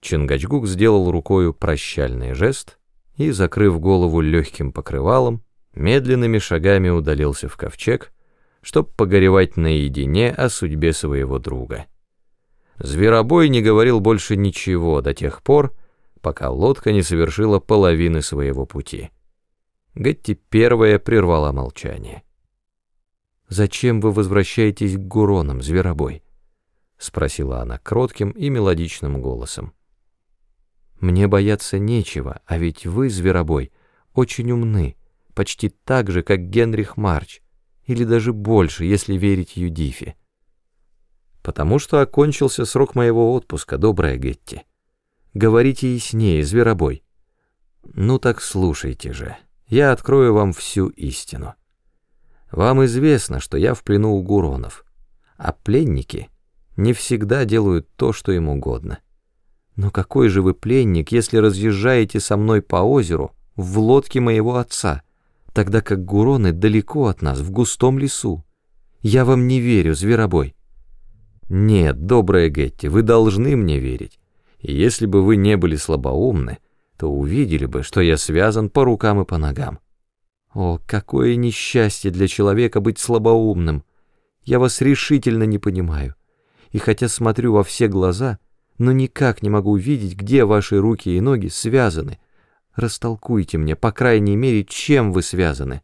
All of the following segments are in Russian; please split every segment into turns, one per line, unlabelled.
Чингачгук сделал рукою прощальный жест и, закрыв голову легким покрывалом, медленными шагами удалился в ковчег, чтоб погоревать наедине о судьбе своего друга. Зверобой не говорил больше ничего до тех пор, пока лодка не совершила половины своего пути. Гетти первая прервала молчание. «Зачем вы возвращаетесь к Гуронам, Зверобой?» — спросила она кротким и мелодичным голосом. «Мне бояться нечего, а ведь вы, Зверобой, очень умны, почти так же, как Генрих Марч, или даже больше, если верить Юдифе. Потому что окончился срок моего отпуска, добрая Гетти. Говорите яснее, Зверобой. Ну так слушайте же, я открою вам всю истину. Вам известно, что я в плену у Гуронов, а пленники — не всегда делают то, что им угодно. Но какой же вы пленник, если разъезжаете со мной по озеру в лодке моего отца, тогда как Гуроны далеко от нас, в густом лесу? Я вам не верю, зверобой. Нет, добрая Гетти, вы должны мне верить. И если бы вы не были слабоумны, то увидели бы, что я связан по рукам и по ногам. О, какое несчастье для человека быть слабоумным! Я вас решительно не понимаю и хотя смотрю во все глаза, но никак не могу увидеть, где ваши руки и ноги связаны. Растолкуйте мне, по крайней мере, чем вы связаны.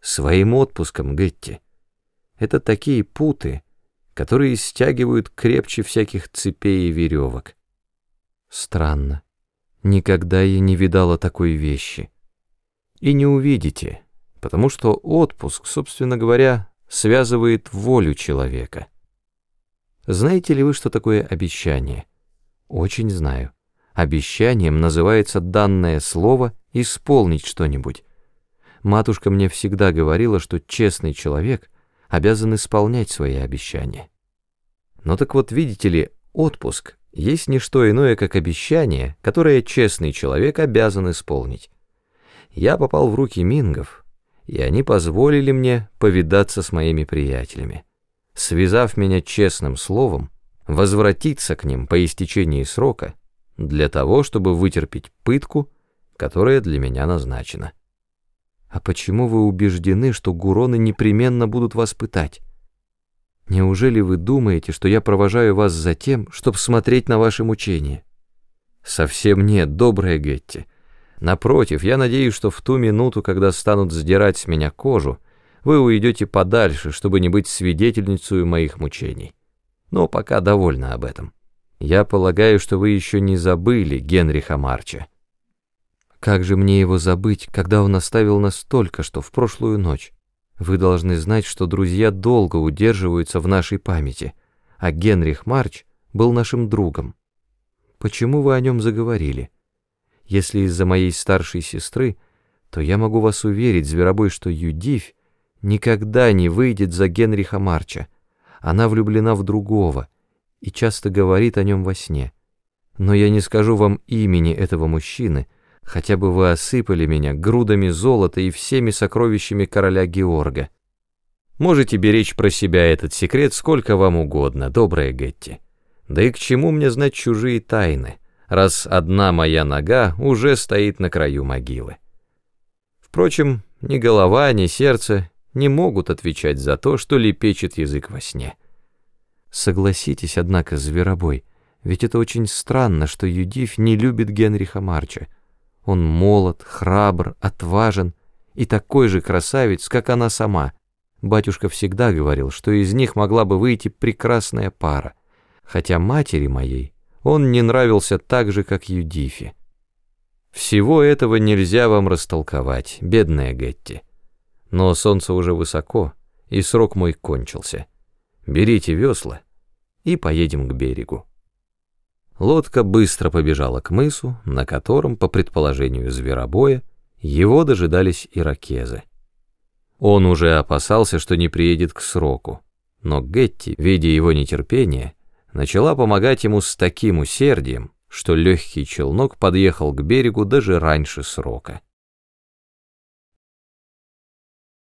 Своим отпуском, Гетти. Это такие путы, которые стягивают крепче всяких цепей и веревок. Странно. Никогда я не видала такой вещи. И не увидите, потому что отпуск, собственно говоря, связывает волю человека. Знаете ли вы, что такое обещание? Очень знаю. Обещанием называется данное слово исполнить что-нибудь. Матушка мне всегда говорила, что честный человек обязан исполнять свои обещания. Но так вот, видите ли, отпуск есть не что иное, как обещание, которое честный человек обязан исполнить. Я попал в руки мингов, и они позволили мне повидаться с моими приятелями связав меня честным словом, возвратиться к ним по истечении срока для того, чтобы вытерпеть пытку, которая для меня назначена. А почему вы убеждены, что гуроны непременно будут вас пытать? Неужели вы думаете, что я провожаю вас за тем, чтобы смотреть на ваши мучения? Совсем нет, добрая Гетти. Напротив, я надеюсь, что в ту минуту, когда станут сдирать с меня кожу, вы уйдете подальше, чтобы не быть свидетельницей моих мучений. Но пока довольна об этом. Я полагаю, что вы еще не забыли Генриха Марча. Как же мне его забыть, когда он оставил нас только что, в прошлую ночь? Вы должны знать, что друзья долго удерживаются в нашей памяти, а Генрих Марч был нашим другом. Почему вы о нем заговорили? Если из-за моей старшей сестры, то я могу вас уверить, Зверобой, что Юдивь никогда не выйдет за Генриха Марча. Она влюблена в другого и часто говорит о нем во сне. Но я не скажу вам имени этого мужчины, хотя бы вы осыпали меня грудами золота и всеми сокровищами короля Георга. Можете беречь про себя этот секрет сколько вам угодно, добрая Гетти. Да и к чему мне знать чужие тайны, раз одна моя нога уже стоит на краю могилы. Впрочем, ни голова, ни сердце не могут отвечать за то, что лепечет язык во сне. Согласитесь, однако, зверобой, ведь это очень странно, что Юдив не любит Генриха Марча. Он молод, храбр, отважен и такой же красавец, как она сама. Батюшка всегда говорил, что из них могла бы выйти прекрасная пара, хотя матери моей он не нравился так же, как Юдифе. Всего этого нельзя вам растолковать, бедная Гетти. Но солнце уже высоко, и срок мой кончился. Берите весла и поедем к берегу. Лодка быстро побежала к мысу, на котором, по предположению зверобоя, его дожидались иракезы. Он уже опасался, что не приедет к сроку, но Гетти, видя его нетерпение, начала помогать ему с таким усердием, что легкий челнок подъехал к берегу даже раньше срока.